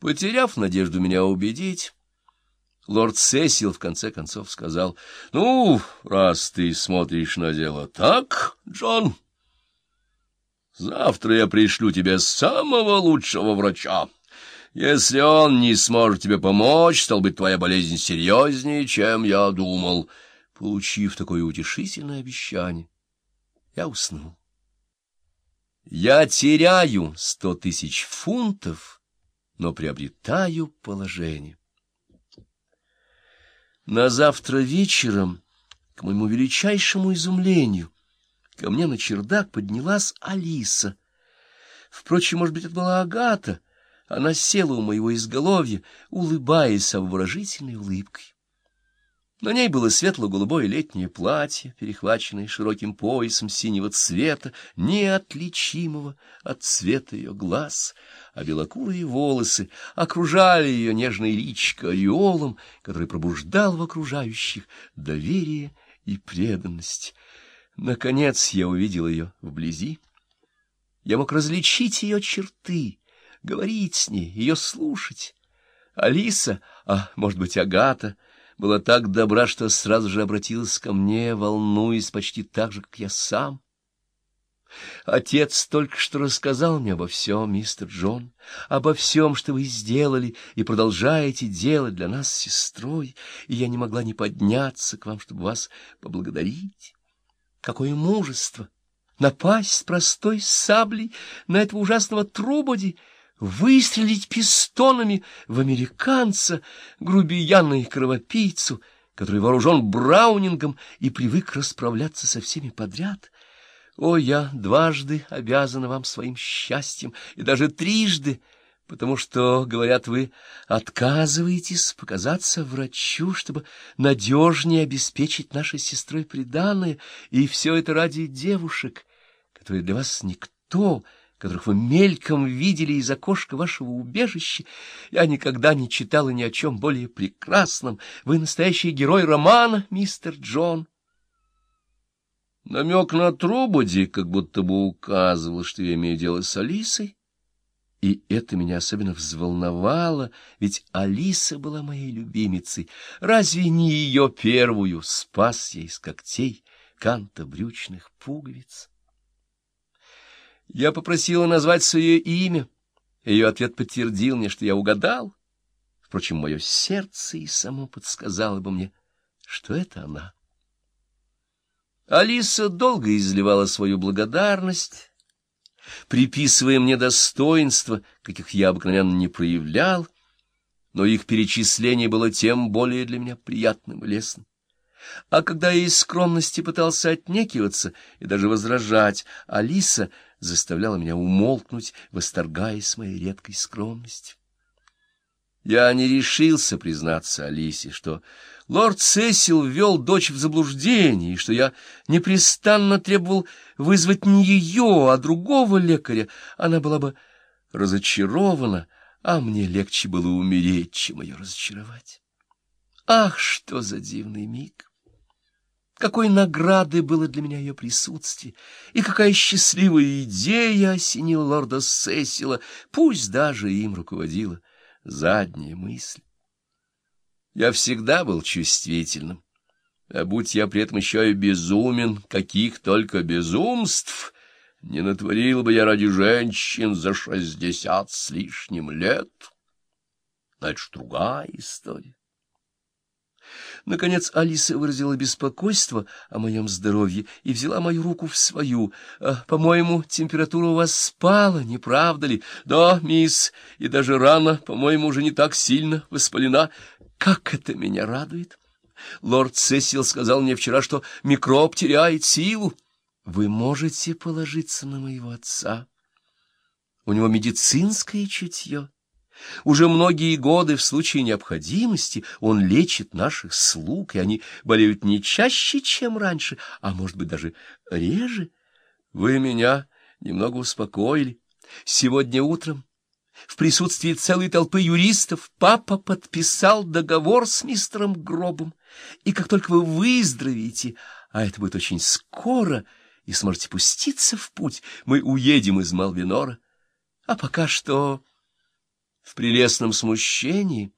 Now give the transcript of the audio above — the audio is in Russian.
Потеряв надежду меня убедить, лорд Сесил в конце концов сказал, — Ну, раз ты смотришь на дело так, Джон, завтра я пришлю тебе самого лучшего врача. Если он не сможет тебе помочь, стал быть, твоя болезнь серьезнее, чем я думал. Получив такое утешительное обещание, я уснул. Я теряю сто тысяч фунтов, но приобретаю положение. На завтра вечером, к моему величайшему изумлению, ко мне на чердак поднялась Алиса. Впрочем, может быть, это была Агата. Она села у моего изголовья, улыбаясь обворожительной улыбкой. На ней было светло-голубое летнее платье, перехваченное широким поясом синего цвета, неотличимого от цвета ее глаз, а белокурые волосы окружали ее нежное личико ореолом, который пробуждал в окружающих доверие и преданность. Наконец я увидел ее вблизи. Я мог различить ее черты, говорить с ней, ее слушать. Алиса, а, может быть, Агата — была так добра, что сразу же обратилась ко мне, волнуясь почти так же, как я сам. Отец только что рассказал мне обо всем, мистер Джон, обо всем, что вы сделали и продолжаете делать для нас с сестрой, и я не могла не подняться к вам, чтобы вас поблагодарить. Какое мужество! Напасть с простой саблей на этого ужасного трубоди — выстрелить пистонами в американца, грубияна и кровопийцу, который вооружен браунингом и привык расправляться со всеми подряд. О, я дважды обязана вам своим счастьем, и даже трижды, потому что, говорят, вы отказываетесь показаться врачу, чтобы надежнее обеспечить нашей сестрой приданое, и все это ради девушек, которые для вас никто — которых вы мельком видели из окошка вашего убежища. Я никогда не читала ни о чем более прекрасном. Вы настоящий герой романа, мистер Джон. Намек на Трубоди как будто бы указывал, что я имею дело с Алисой. И это меня особенно взволновало, ведь Алиса была моей любимицей. Разве не ее первую спас я из когтей канта брючных пуговиц? Я попросила назвать свое имя. Ее ответ подтвердил мне, что я угадал. Впрочем, мое сердце и само подсказало бы мне, что это она. Алиса долго изливала свою благодарность, приписывая мне достоинства, каких я обыкновенно не проявлял, но их перечисление было тем более для меня приятным и лестным. А когда я из скромности пытался отнекиваться и даже возражать, Алиса заставляла меня умолкнуть, восторгаясь моей редкой скромностью. Я не решился признаться Алисе, что лорд Сесил ввел дочь в заблуждение, и что я непрестанно требовал вызвать не ее, а другого лекаря. Она была бы разочарована, а мне легче было умереть, чем ее разочаровать. Ах, что за дивный миг! Какой награды было для меня ее присутствие, и какая счастливая идея осенила лорда Сесила, пусть даже им руководила задняя мысль. Я всегда был чувствительным, а будь я при этом еще и безумен, каких только безумств, не натворил бы я ради женщин за шестьдесят с лишним лет. Ж другая история. Наконец Алиса выразила беспокойство о моем здоровье и взяла мою руку в свою. «А, «По-моему, температура у вас спала, не правда ли?» «Да, мисс, и даже рана, по-моему, уже не так сильно воспалена. Как это меня радует!» Лорд Сесил сказал мне вчера, что микроб теряет силу. Вы можете положиться на моего отца. У него медицинское чутье. Уже многие годы в случае необходимости он лечит наших слуг, и они болеют не чаще, чем раньше, а, может быть, даже реже. Вы меня немного успокоили. Сегодня утром в присутствии целой толпы юристов папа подписал договор с мистером Гробом, и как только вы выздоровеете, а это будет очень скоро, и сможете пуститься в путь, мы уедем из Малвинора. А пока что... В прелестном смущении